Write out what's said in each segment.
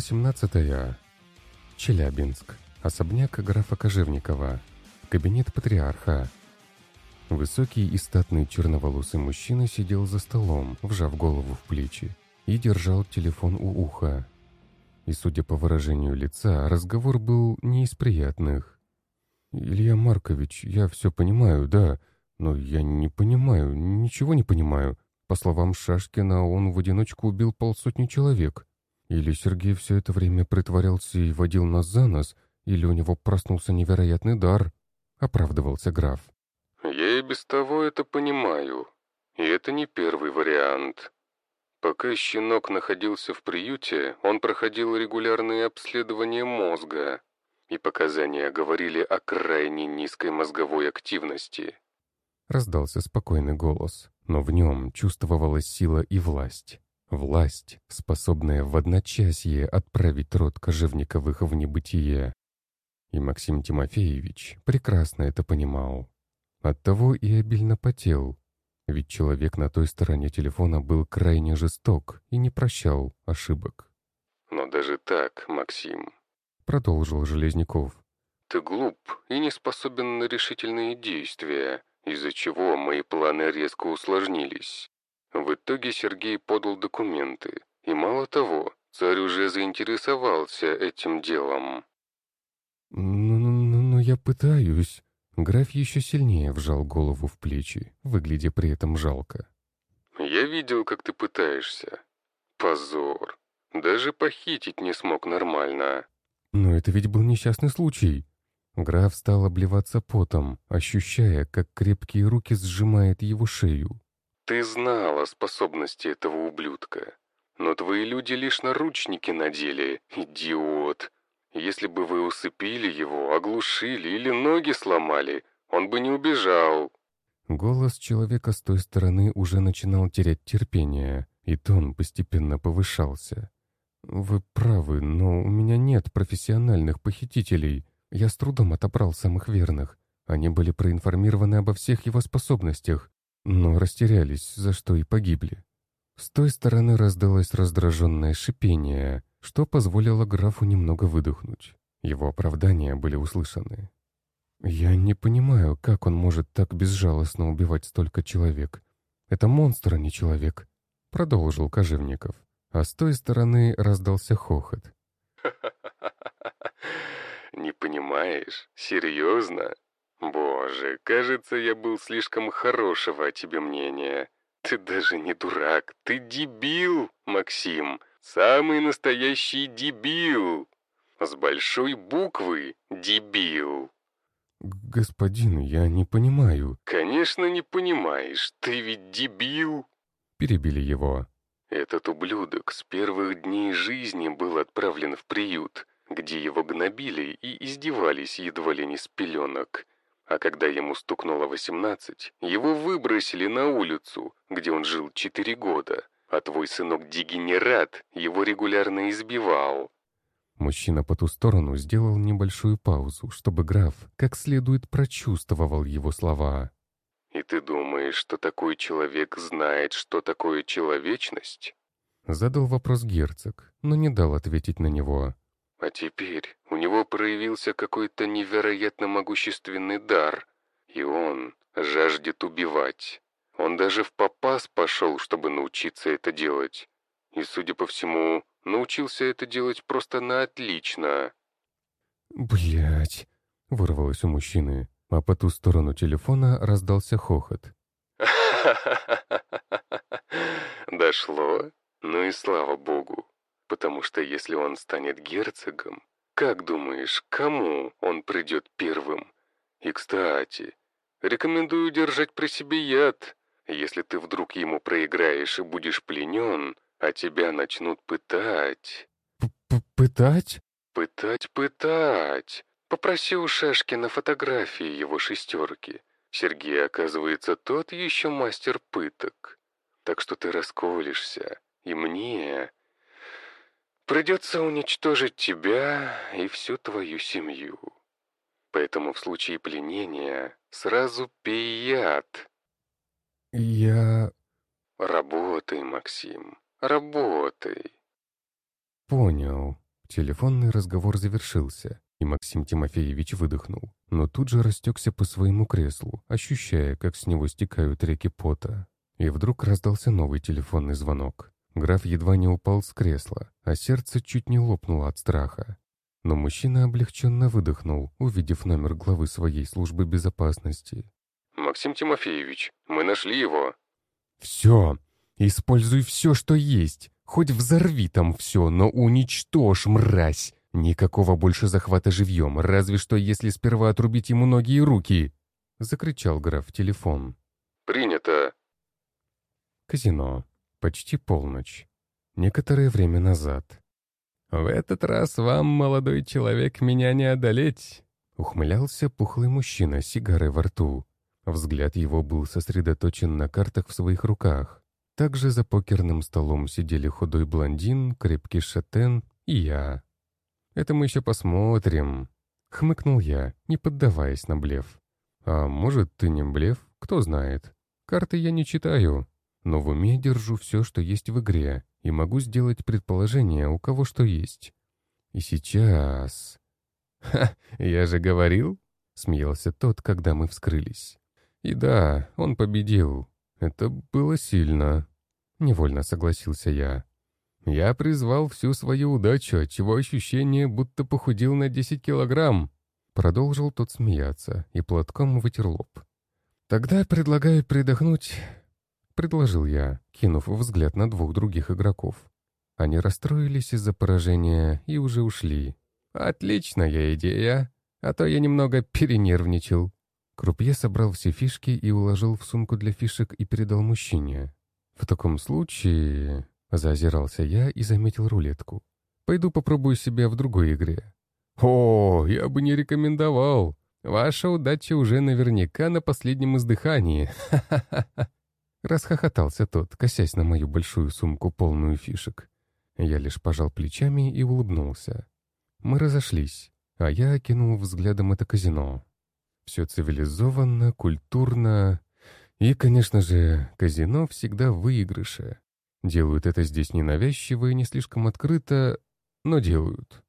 Глава 17. Челябинск. Особняк графа Кожевникова. Кабинет патриарха. Высокий и статный черноволосый мужчина сидел за столом, вжав голову в плечи, и держал телефон у уха. И, судя по выражению лица, разговор был не из приятных. «Илья Маркович, я все понимаю, да, но я не понимаю, ничего не понимаю. По словам Шашкина, он в одиночку убил полсотни человек. Или Сергей все это время притворялся и водил нас за нос, или у него проснулся невероятный дар, оправдывался граф. Я и без того это понимаю. И это не первый вариант. Пока щенок находился в приюте, он проходил регулярные обследования мозга, и показания говорили о крайне низкой мозговой активности. Раздался спокойный голос, но в нем чувствовалась сила и власть. Власть, способная в одночасье отправить род Кожевниковых в небытие. И Максим Тимофеевич прекрасно это понимал. Оттого и обильно потел, ведь человек на той стороне телефона был крайне жесток и не прощал ошибок. «Но даже так, Максим», — продолжил Железняков, — «ты глуп и не способен на решительные действия, из-за чего мои планы резко усложнились. В итоге Сергей подал документы, и мало того, царь уже заинтересовался этим делом. «Ну, ну, ну, ну я пытаюсь». Граф еще сильнее вжал голову в плечи, выглядя при этом жалко. «Я видел, как ты пытаешься. Позор. Даже похитить не смог нормально». «Но это ведь был несчастный случай». Граф стал обливаться потом, ощущая, как крепкие руки сжимают его шею. Ты знал о способности этого ублюдка. Но твои люди лишь наручники надели, идиот. Если бы вы усыпили его, оглушили или ноги сломали, он бы не убежал. Голос человека с той стороны уже начинал терять терпение, и тон постепенно повышался. «Вы правы, но у меня нет профессиональных похитителей. Я с трудом отобрал самых верных. Они были проинформированы обо всех его способностях но растерялись, за что и погибли. С той стороны раздалось раздраженное шипение, что позволило графу немного выдохнуть. Его оправдания были услышаны. «Я не понимаю, как он может так безжалостно убивать столько человек. Это монстр, а не человек», — продолжил Кожевников. А с той стороны раздался хохот. «Не понимаешь? Серьезно? «Боже, кажется, я был слишком хорошего о тебе мнения. Ты даже не дурак, ты дебил, Максим, самый настоящий дебил. С большой буквы «дебил». «Господин, я не понимаю». «Конечно не понимаешь, ты ведь дебил». Перебили его. Этот ублюдок с первых дней жизни был отправлен в приют, где его гнобили и издевались едва ли не с пеленок. А когда ему стукнуло 18, его выбросили на улицу, где он жил 4 года, а твой сынок-дегенерат его регулярно избивал. Мужчина по ту сторону сделал небольшую паузу, чтобы граф как следует прочувствовал его слова. «И ты думаешь, что такой человек знает, что такое человечность?» Задал вопрос герцог, но не дал ответить на него. А теперь у него проявился какой-то невероятно могущественный дар, и он жаждет убивать. Он даже в попас пошел, чтобы научиться это делать. И, судя по всему, научился это делать просто на отлично. Блять, вырвалось у мужчины, а по ту сторону телефона раздался хохот. Дошло? Ну и слава богу. Потому что если он станет герцогом, как думаешь, кому он придет первым? И, кстати, рекомендую держать при себе яд. Если ты вдруг ему проиграешь и будешь пленен, а тебя начнут пытать. П Пытать? Пытать, пытать. Попроси у Шашкина фотографии его шестерки. Сергей, оказывается, тот еще мастер пыток. Так что ты расколешься. И мне, Придется уничтожить тебя и всю твою семью. Поэтому в случае пленения сразу пей яд. Я... Работай, Максим, работай. Понял. Телефонный разговор завершился, и Максим Тимофеевич выдохнул, но тут же растекся по своему креслу, ощущая, как с него стекают реки пота. И вдруг раздался новый телефонный звонок. Граф едва не упал с кресла, а сердце чуть не лопнуло от страха. Но мужчина облегченно выдохнул, увидев номер главы своей службы безопасности. «Максим Тимофеевич, мы нашли его». «Все! Используй все, что есть! Хоть взорви там все, но уничтожь, мразь! Никакого больше захвата живьем, разве что если сперва отрубить ему ноги и руки!» Закричал граф в телефон. «Принято!» Казино. Почти полночь. Некоторое время назад. «В этот раз вам, молодой человек, меня не одолеть!» Ухмылялся пухлый мужчина с сигарой во рту. Взгляд его был сосредоточен на картах в своих руках. Также за покерным столом сидели худой блондин, крепкий шатен и я. «Это мы еще посмотрим», — хмыкнул я, не поддаваясь на блеф. «А может, ты не блеф? Кто знает. Карты я не читаю, но в уме держу все, что есть в игре, и могу сделать предположение, у кого что есть. И сейчас... «Ха, я же говорил!» — смеялся тот, когда мы вскрылись. «И да, он победил. Это было сильно». Невольно согласился я. Я призвал всю свою удачу, отчего ощущение, будто похудел на 10 килограмм. Продолжил тот смеяться и платком вытер лоб. «Тогда предлагаю передохнуть предложил я, кинув взгляд на двух других игроков. Они расстроились из-за поражения и уже ушли. «Отличная идея, а то я немного перенервничал». Крупье собрал все фишки и уложил в сумку для фишек и передал мужчине. «В таком случае...» — заозирался я и заметил рулетку. «Пойду попробую себя в другой игре». «О, я бы не рекомендовал. Ваша удача уже наверняка на последнем издыхании. Ха-ха-ха!» Расхохотался тот, косясь на мою большую сумку, полную фишек. Я лишь пожал плечами и улыбнулся. Мы разошлись, а я окинул взглядом это казино. Все цивилизованно, культурно. И, конечно же, казино всегда в выигрыше. Делают это здесь ненавязчиво и не слишком открыто, но делают.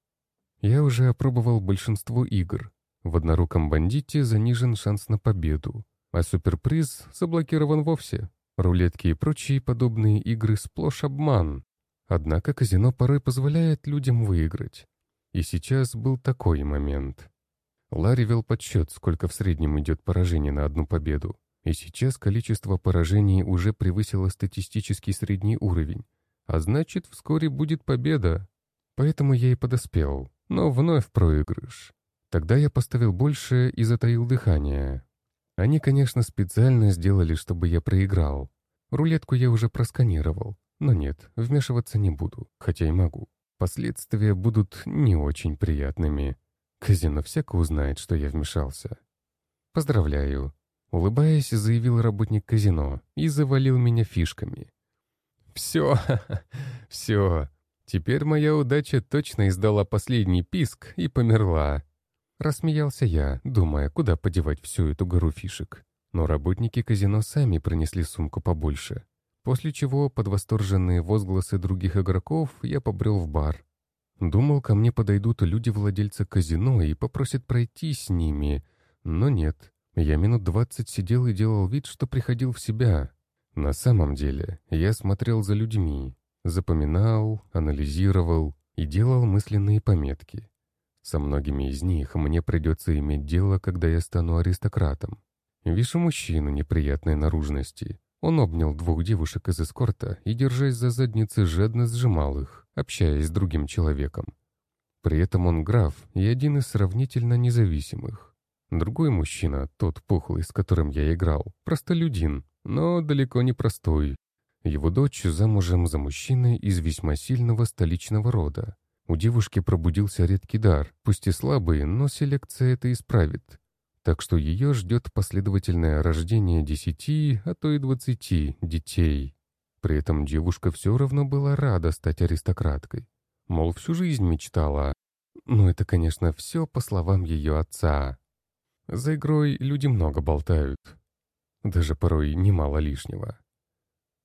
Я уже опробовал большинство игр. В одноруком бандите занижен шанс на победу, а суперприз заблокирован вовсе. Рулетки и прочие подобные игры сплошь обман. Однако казино порой позволяет людям выиграть. И сейчас был такой момент. Ларри вел подсчет, сколько в среднем идет поражений на одну победу. И сейчас количество поражений уже превысило статистический средний уровень. А значит, вскоре будет победа. Поэтому я и подоспел. Но вновь проигрыш. Тогда я поставил больше и затаил дыхание. Они, конечно, специально сделали, чтобы я проиграл. Рулетку я уже просканировал. Но нет, вмешиваться не буду, хотя и могу. Последствия будут не очень приятными. Казино всяко узнает, что я вмешался. «Поздравляю», — улыбаясь, заявил работник казино и завалил меня фишками. «Все, все, теперь моя удача точно издала последний писк и померла. Рассмеялся я, думая, куда подевать всю эту гору фишек. Но работники казино сами принесли сумку побольше. После чего, под восторженные возгласы других игроков, я побрел в бар. Думал, ко мне подойдут люди-владельца казино и попросят пройти с ними. Но нет. Я минут двадцать сидел и делал вид, что приходил в себя. На самом деле, я смотрел за людьми, запоминал, анализировал и делал мысленные пометки. Со многими из них мне придется иметь дело, когда я стану аристократом. Вижу мужчину неприятной наружности. Он обнял двух девушек из эскорта и, держась за задницы, жадно сжимал их, общаясь с другим человеком. При этом он граф и один из сравнительно независимых. Другой мужчина, тот пухлый, с которым я играл, простолюдин, но далеко не простой. Его дочь замужем за мужчиной из весьма сильного столичного рода. У девушки пробудился редкий дар, пусть и слабый, но селекция это исправит. Так что ее ждет последовательное рождение десяти, а то и двадцати детей. При этом девушка все равно была рада стать аристократкой. Мол, всю жизнь мечтала. Но это, конечно, все по словам ее отца. За игрой люди много болтают. Даже порой немало лишнего.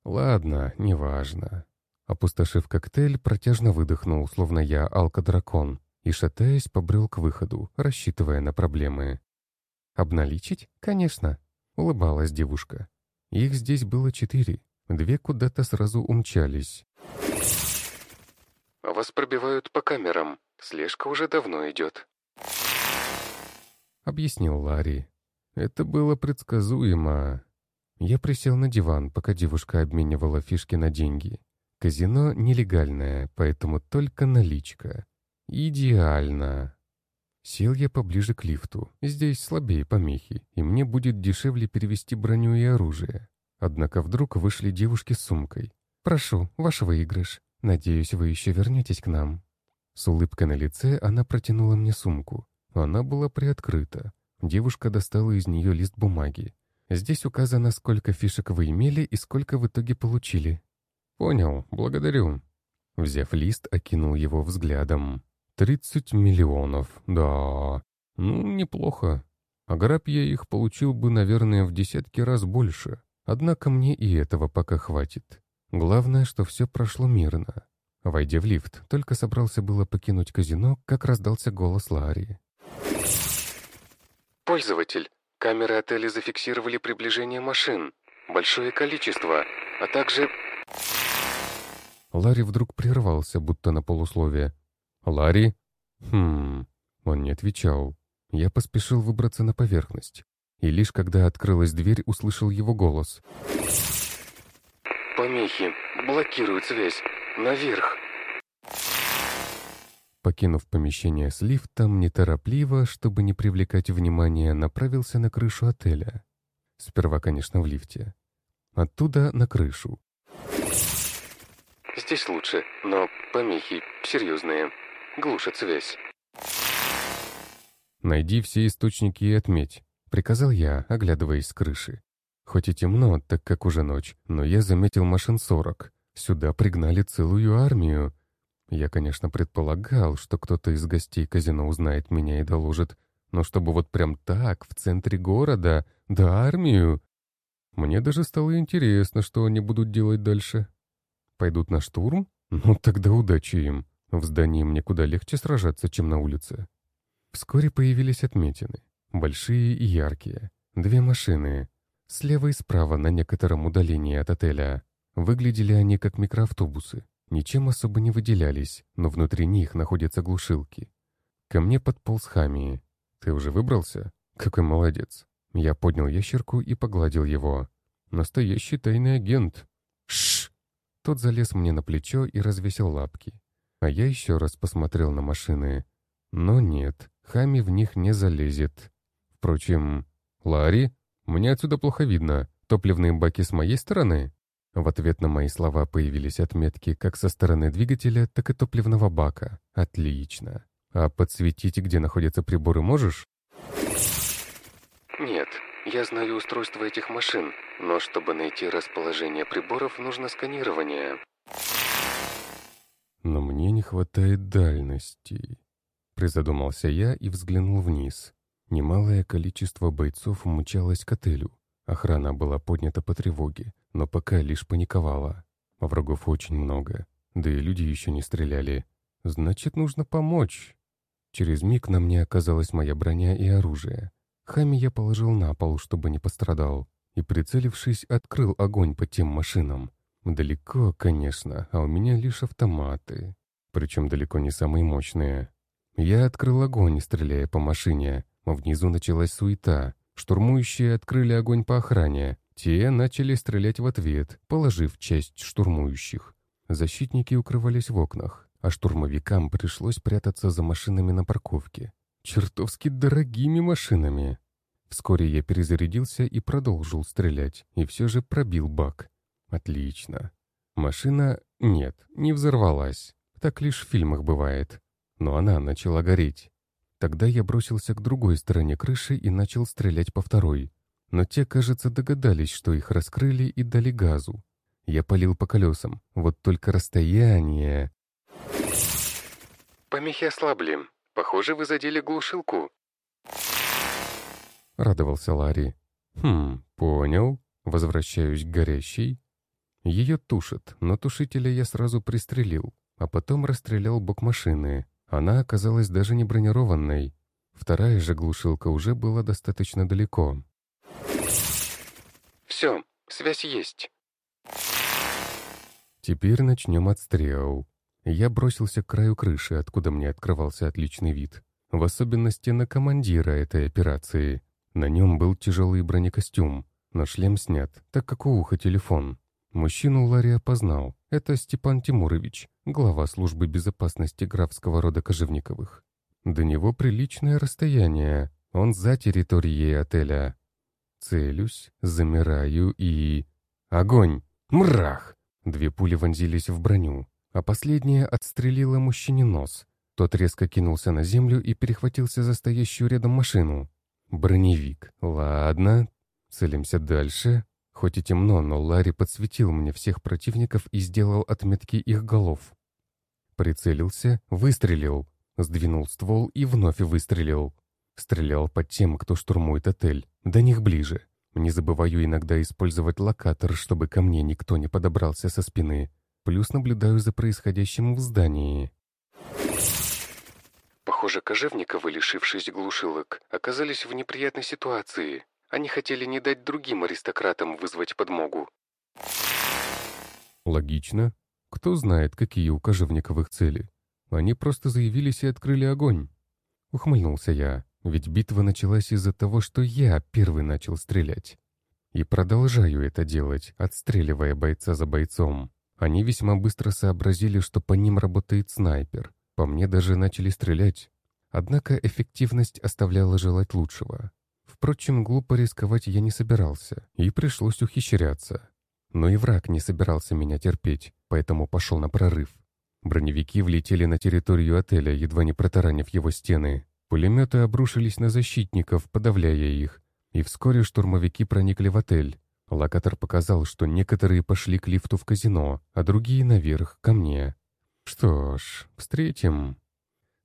Ладно, неважно. Опустошив коктейль, протяжно выдохнул, словно я алкодракон, и, шатаясь, побрел к выходу, рассчитывая на проблемы. «Обналичить? Конечно!» — улыбалась девушка. Их здесь было четыре. Две куда-то сразу умчались. «Вас пробивают по камерам. Слежка уже давно идет», — объяснил Ларри. Это было предсказуемо. Я присел на диван, пока девушка обменивала фишки на деньги. Казино нелегальное, поэтому только наличка. Идеально. Сел я поближе к лифту. Здесь слабее помехи, и мне будет дешевле перевести броню и оружие. Однако вдруг вышли девушки с сумкой. «Прошу, ваш выигрыш. Надеюсь, вы еще вернетесь к нам». С улыбкой на лице она протянула мне сумку. Она была приоткрыта. Девушка достала из нее лист бумаги. Здесь указано, сколько фишек вы имели и сколько в итоге получили. «Понял, благодарю». Взяв лист, окинул его взглядом. «Тридцать миллионов, да. Ну, неплохо. А граб я их получил бы, наверное, в десятки раз больше. Однако мне и этого пока хватит. Главное, что все прошло мирно. Войдя в лифт, только собрался было покинуть казино, как раздался голос Ларри. «Пользователь, камеры отеля зафиксировали приближение машин. Большое количество, а также Ларри вдруг прервался, будто на полусловие. «Ларри?» «Хм...» Он не отвечал. Я поспешил выбраться на поверхность. И лишь когда открылась дверь, услышал его голос. «Помехи. Блокируют связь. Наверх!» Покинув помещение с лифтом, неторопливо, чтобы не привлекать внимания, направился на крышу отеля. Сперва, конечно, в лифте. Оттуда на крышу. Здесь лучше, но помехи серьезные. Глушат связь. «Найди все источники и отметь», — приказал я, оглядываясь с крыши. Хоть и темно, так как уже ночь, но я заметил машин сорок. Сюда пригнали целую армию. Я, конечно, предполагал, что кто-то из гостей казино узнает меня и доложит, но чтобы вот прям так, в центре города, да армию... Мне даже стало интересно, что они будут делать дальше. Пойдут на штурм? Ну, тогда удачи им. В здании мне куда легче сражаться, чем на улице. Вскоре появились отметины. Большие и яркие. Две машины. Слева и справа на некотором удалении от отеля. Выглядели они как микроавтобусы. Ничем особо не выделялись, но внутри них находятся глушилки. Ко мне подполз Хами. «Ты уже выбрался? Какой молодец!» Я поднял ящерку и погладил его. «Настоящий тайный агент!» Тот залез мне на плечо и развесил лапки. А я еще раз посмотрел на машины. Но нет, Хами в них не залезет. Впрочем, «Ларри, мне отсюда плохо видно. Топливные баки с моей стороны?» В ответ на мои слова появились отметки как со стороны двигателя, так и топливного бака. Отлично. А подсветить, где находятся приборы, можешь? Нет, я знаю устройство этих машин, но чтобы найти расположение приборов, нужно сканирование. Но мне не хватает дальности. Призадумался я и взглянул вниз. Немалое количество бойцов мчалось к отелю. Охрана была поднята по тревоге, но пока лишь паниковала. Врагов очень много, да и люди еще не стреляли. Значит, нужно помочь. Через миг на мне оказалась моя броня и оружие. Хами я положил на пол, чтобы не пострадал, и, прицелившись, открыл огонь по тем машинам. Далеко, конечно, а у меня лишь автоматы, причем далеко не самые мощные. Я открыл огонь, стреляя по машине, внизу началась суета. Штурмующие открыли огонь по охране. Те начали стрелять в ответ, положив часть штурмующих. Защитники укрывались в окнах, а штурмовикам пришлось прятаться за машинами на парковке чертовски дорогими машинами. Вскоре я перезарядился и продолжил стрелять, и все же пробил бак. Отлично. Машина, нет, не взорвалась. Так лишь в фильмах бывает. Но она начала гореть. Тогда я бросился к другой стороне крыши и начал стрелять по второй. Но те, кажется, догадались, что их раскрыли и дали газу. Я полил по колесам, вот только расстояние... «Помехи ослабли», Похоже, вы задели глушилку». Радовался Ларри. «Хм, понял. Возвращаюсь к горящей». Ее тушат, но тушителя я сразу пристрелил, а потом расстрелял бок машины. Она оказалась даже не бронированной. Вторая же глушилка уже была достаточно далеко. «Все, связь есть». Теперь начнем отстрел. Я бросился к краю крыши, откуда мне открывался отличный вид. В особенности на командира этой операции. На нем был тяжелый бронекостюм, но шлем снят, так как у уха телефон. Мужчину Ларри опознал. Это Степан Тимурович, глава службы безопасности графского рода Кожевниковых. До него приличное расстояние. Он за территорией отеля. Целюсь, замираю и... Огонь! Мрах! Две пули вонзились в броню, а последняя отстрелила мужчине нос. Тот резко кинулся на землю и перехватился за стоящую рядом машину. Броневик. Ладно. Целимся дальше. Хоть и темно, но Ларри подсветил мне всех противников и сделал отметки их голов. Прицелился, выстрелил, сдвинул ствол и вновь выстрелил. Стрелял под тем, кто штурмует отель, до них ближе. Не забываю иногда использовать локатор, чтобы ко мне никто не подобрался со спины. Плюс наблюдаю за происходящим в здании. Похоже, Кожевниковы, лишившись глушилок, оказались в неприятной ситуации. Они хотели не дать другим аристократам вызвать подмогу. Логично. Кто знает, какие у Кожевниковых цели. Они просто заявились и открыли огонь. Ухмыльнулся я, ведь битва началась из-за того, что я первый начал стрелять. И продолжаю это делать, отстреливая бойца за бойцом. Они весьма быстро сообразили, что по ним работает снайпер. По мне даже начали стрелять. Однако эффективность оставляла желать лучшего. Впрочем, глупо рисковать я не собирался, и пришлось ухищряться. Но и враг не собирался меня терпеть, поэтому пошел на прорыв. Броневики влетели на территорию отеля, едва не протаранив его стены. Пулеметы обрушились на защитников, подавляя их. И вскоре штурмовики проникли в отель. Локатор показал, что некоторые пошли к лифту в казино, а другие наверх, ко мне. Что ж, встретим.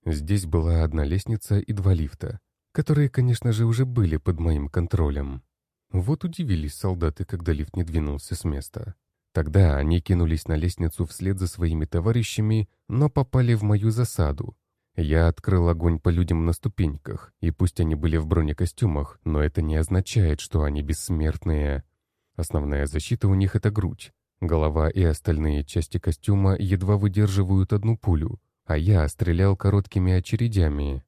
Здесь была одна лестница и два лифта которые, конечно же, уже были под моим контролем. Вот удивились солдаты, когда лифт не двинулся с места. Тогда они кинулись на лестницу вслед за своими товарищами, но попали в мою засаду. Я открыл огонь по людям на ступеньках, и пусть они были в бронекостюмах, но это не означает, что они бессмертные. Основная защита у них — это грудь. Голова и остальные части костюма едва выдерживают одну пулю, а я стрелял короткими очередями.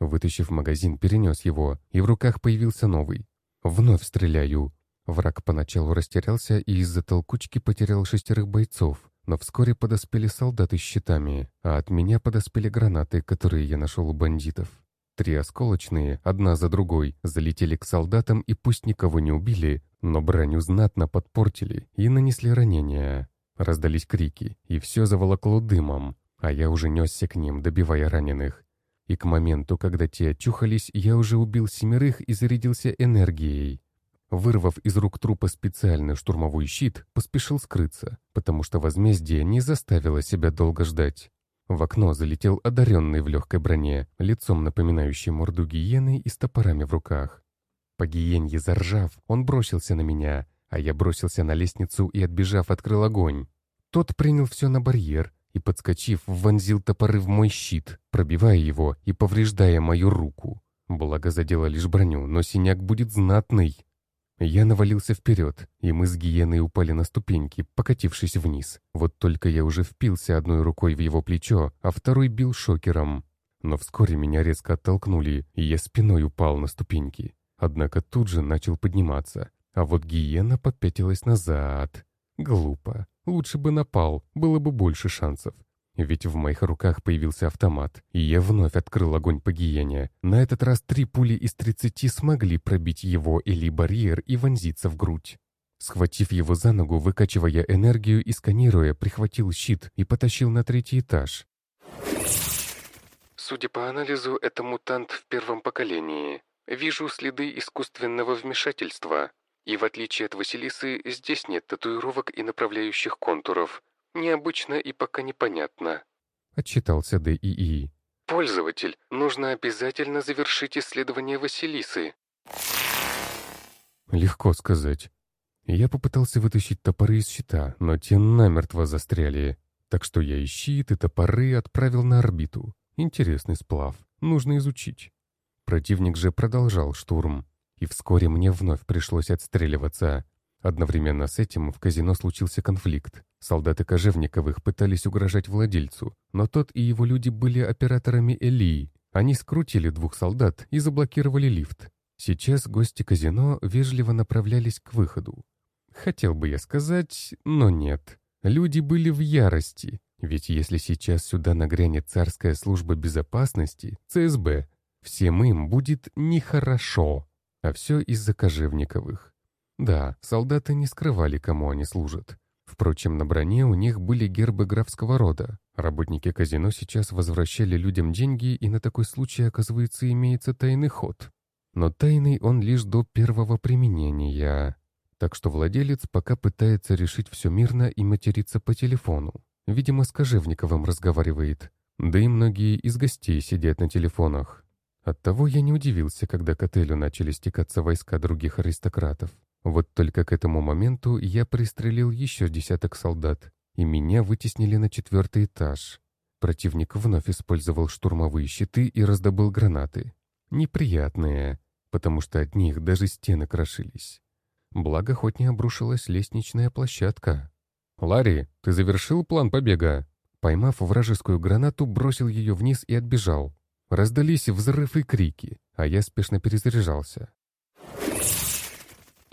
Вытащив магазин, перенес его, и в руках появился новый. Вновь стреляю. Враг поначалу растерялся и из-за толкучки потерял шестерых бойцов, но вскоре подоспели солдаты с щитами, а от меня подоспели гранаты, которые я нашел у бандитов. Три осколочные, одна за другой, залетели к солдатам и пусть никого не убили, но броню знатно подпортили и нанесли ранения. Раздались крики, и все заволокло дымом, а я уже несся к ним, добивая раненых и к моменту, когда те очухались, я уже убил семерых и зарядился энергией. Вырвав из рук трупа специальный штурмовой щит, поспешил скрыться, потому что возмездие не заставило себя долго ждать. В окно залетел одаренный в легкой броне, лицом напоминающий морду гиены и с топорами в руках. По гиенье заржав, он бросился на меня, а я бросился на лестницу и, отбежав, открыл огонь. Тот принял все на барьер, и, подскочив, вонзил топоры в мой щит, пробивая его и повреждая мою руку. Благо задела лишь броню, но синяк будет знатный. Я навалился вперед, и мы с гиеной упали на ступеньки, покатившись вниз. Вот только я уже впился одной рукой в его плечо, а второй бил шокером. Но вскоре меня резко оттолкнули, и я спиной упал на ступеньки. Однако тут же начал подниматься, а вот гиена попятилась назад. Глупо. Лучше бы напал, было бы больше шансов. Ведь в моих руках появился автомат, и я вновь открыл огонь по гиене. На этот раз три пули из тридцати смогли пробить его или барьер и вонзиться в грудь. Схватив его за ногу, выкачивая энергию и сканируя, прихватил щит и потащил на третий этаж. Судя по анализу, это мутант в первом поколении. Вижу следы искусственного вмешательства. И в отличие от Василисы, здесь нет татуировок и направляющих контуров. Необычно и пока непонятно. Отчитался ДИИ. Пользователь, нужно обязательно завершить исследование Василисы. Легко сказать. Я попытался вытащить топоры из щита, но те намертво застряли. Так что я и щит, и топоры отправил на орбиту. Интересный сплав. Нужно изучить. Противник же продолжал штурм. И вскоре мне вновь пришлось отстреливаться. Одновременно с этим в казино случился конфликт. Солдаты Кожевниковых пытались угрожать владельцу, но тот и его люди были операторами Элии. Они скрутили двух солдат и заблокировали лифт. Сейчас гости казино вежливо направлялись к выходу. Хотел бы я сказать, но нет. Люди были в ярости, ведь если сейчас сюда нагрянет царская служба безопасности, ЦСБ, всем им будет нехорошо. А все из-за Кожевниковых. Да, солдаты не скрывали, кому они служат. Впрочем, на броне у них были гербы графского рода. Работники казино сейчас возвращали людям деньги, и на такой случай, оказывается, имеется тайный ход. Но тайный он лишь до первого применения. Так что владелец пока пытается решить все мирно и материться по телефону. Видимо, с Кожевниковым разговаривает. Да и многие из гостей сидят на телефонах. Оттого я не удивился, когда к отелю начали стекаться войска других аристократов. Вот только к этому моменту я пристрелил еще десяток солдат, и меня вытеснили на четвертый этаж. Противник вновь использовал штурмовые щиты и раздобыл гранаты. Неприятные, потому что от них даже стены крошились. Благо, хоть не обрушилась лестничная площадка. «Ларри, ты завершил план побега?» Поймав вражескую гранату, бросил ее вниз и отбежал. Раздались взрыв и крики, а я спешно перезаряжался.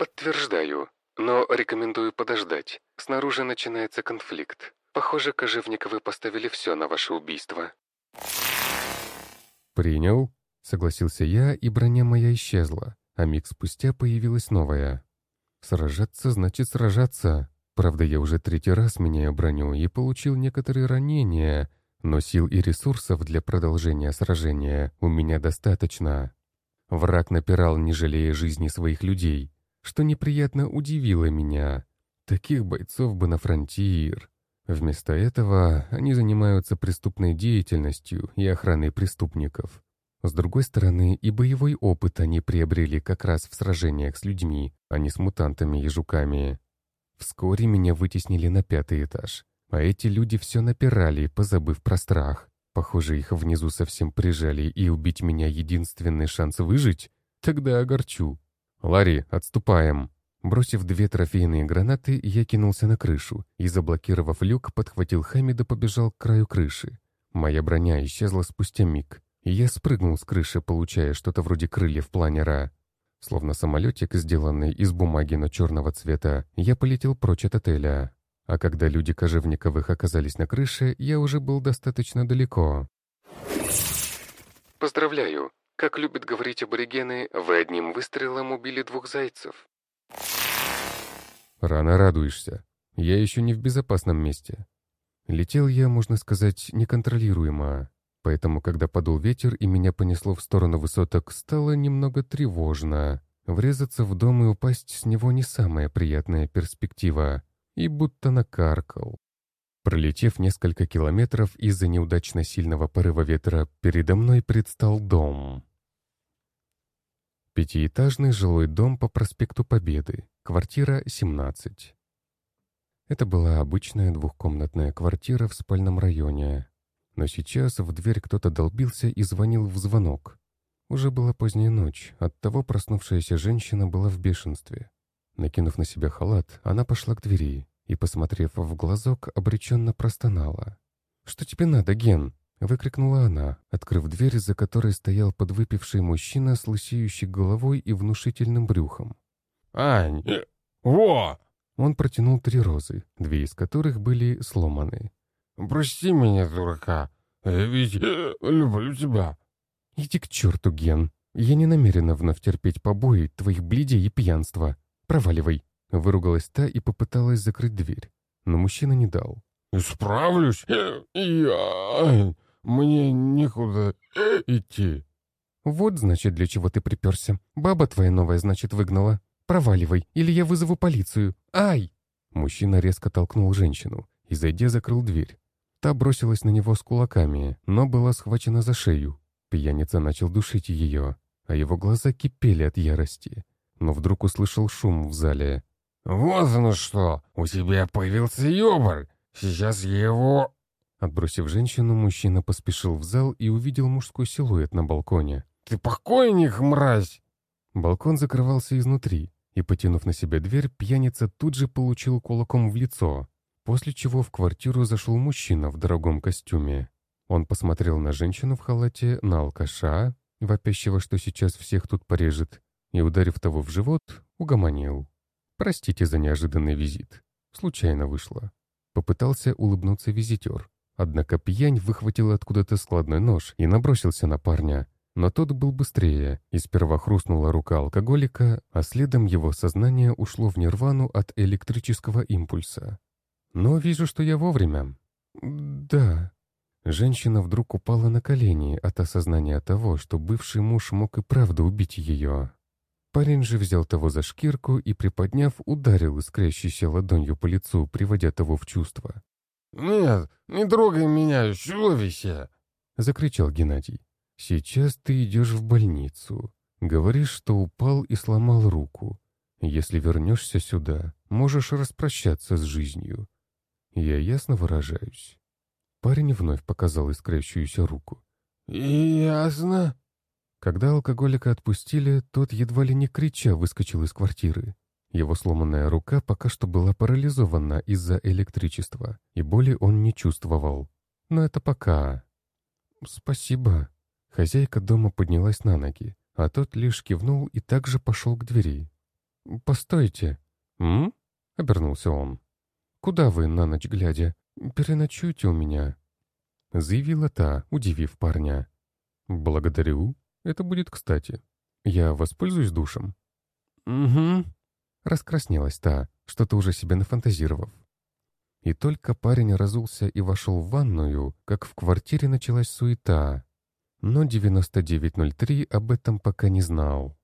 «Подтверждаю, но рекомендую подождать. Снаружи начинается конфликт. Похоже, Кожевниковы поставили все на ваше убийство». «Принял», — согласился я, и броня моя исчезла, а миг спустя появилась новая. «Сражаться значит сражаться. Правда, я уже третий раз меняю броню и получил некоторые ранения, но сил и ресурсов для продолжения сражения у меня достаточно». Враг напирал, не жалея жизни своих людей, что неприятно удивило меня. Таких бойцов бы на фронтир. Вместо этого они занимаются преступной деятельностью и охраной преступников. С другой стороны, и боевой опыт они приобрели как раз в сражениях с людьми, а не с мутантами и жуками. Вскоре меня вытеснили на пятый этаж, а эти люди все напирали, позабыв про страх. Похоже, их внизу совсем прижали, и убить меня единственный шанс выжить? Тогда огорчу. «Ларри, отступаем!» Бросив две трофейные гранаты, я кинулся на крышу и, заблокировав люк, подхватил Хамида, побежал к краю крыши. Моя броня исчезла спустя миг, и я спрыгнул с крыши, получая что-то вроде крыльев планера. Словно самолетик, сделанный из бумаги, но черного цвета, я полетел прочь от отеля. А когда люди Кожевниковых оказались на крыше, я уже был достаточно далеко. «Поздравляю! Как любят говорить аборигены, вы одним выстрелом убили двух зайцев. Рано радуешься. Я еще не в безопасном месте. Летел я, можно сказать, неконтролируемо. Поэтому, когда подул ветер и меня понесло в сторону высоток, стало немного тревожно. Врезаться в дом и упасть с него не самая приятная перспектива. И будто накаркал. Пролетев несколько километров из-за неудачно сильного порыва ветра, передо мной предстал дом. Пятиэтажный жилой дом по проспекту Победы, квартира 17. Это была обычная двухкомнатная квартира в спальном районе. Но сейчас в дверь кто-то долбился и звонил в звонок. Уже была поздняя ночь, оттого проснувшаяся женщина была в бешенстве. Накинув на себя халат, она пошла к двери и, посмотрев в глазок, обреченно простонала. «Что тебе надо, Ген?» Выкрикнула она, открыв дверь, за которой стоял подвыпивший мужчина с лысеющей головой и внушительным брюхом. «Ань! Э, во!» Он протянул три розы, две из которых были сломаны. «Прости меня, дурака, я ведь э, люблю тебя». «Иди к черту, Ген. Я не намерена вновь терпеть побои, твоих бледей и пьянства. Проваливай». Выругалась та и попыталась закрыть дверь, но мужчина не дал. «Справлюсь. Э, я... Мне некуда идти». «Вот, значит, для чего ты приперся. Баба твоя новая, значит, выгнала. Проваливай, или я вызову полицию. Ай!» Мужчина резко толкнул женщину и, зайдя, закрыл дверь. Та бросилась на него с кулаками, но была схвачена за шею. Пьяница начал душить ее, а его глаза кипели от ярости. Но вдруг услышал шум в зале. Вот оно что! У тебя появился ёбарь! Сейчас я его...» Отбросив женщину, мужчина поспешил в зал и увидел мужской силуэт на балконе. «Ты покойник, мразь!» Балкон закрывался изнутри, и, потянув на себя дверь, пьяница тут же получил кулаком в лицо, после чего в квартиру зашел мужчина в дорогом костюме. Он посмотрел на женщину в халате, на алкаша, вопящего, что сейчас всех тут порежет, и, ударив того в живот, угомонил. «Простите за неожиданный визит. Случайно вышло». Попытался улыбнуться визитер. Однако пьянь выхватил откуда-то складной нож и набросился на парня. Но тот был быстрее, и сперва хрустнула рука алкоголика, а следом его сознание ушло в нирвану от электрического импульса. «Но вижу, что я вовремя». «Да». Женщина вдруг упала на колени от осознания того, что бывший муж мог и правда убить ее. Парень же взял того за шкирку и, приподняв, ударил искрящейся ладонью по лицу, приводя того в чувство. «Нет, не трогай меня, чудовище!» — закричал Геннадий. «Сейчас ты идешь в больницу. Говоришь, что упал и сломал руку. Если вернешься сюда, можешь распрощаться с жизнью. Я ясно выражаюсь». Парень вновь показал искрящуюся руку. «Ясно», когда алкоголика отпустили, тот едва ли не крича выскочил из квартиры. Его сломанная рука пока что была парализована из-за электричества, и боли он не чувствовал. Но это пока. «Спасибо». Хозяйка дома поднялась на ноги, а тот лишь кивнул и также пошел к двери. «Постойте». «М?» — обернулся он. «Куда вы на ночь глядя? Переночуйте у меня». Заявила та, удивив парня. «Благодарю», это будет кстати. Я воспользуюсь душем?» «Угу», — раскраснелась та, что-то уже себе нафантазировав. И только парень разулся и вошел в ванную, как в квартире началась суета. Но 9903 об этом пока не знал.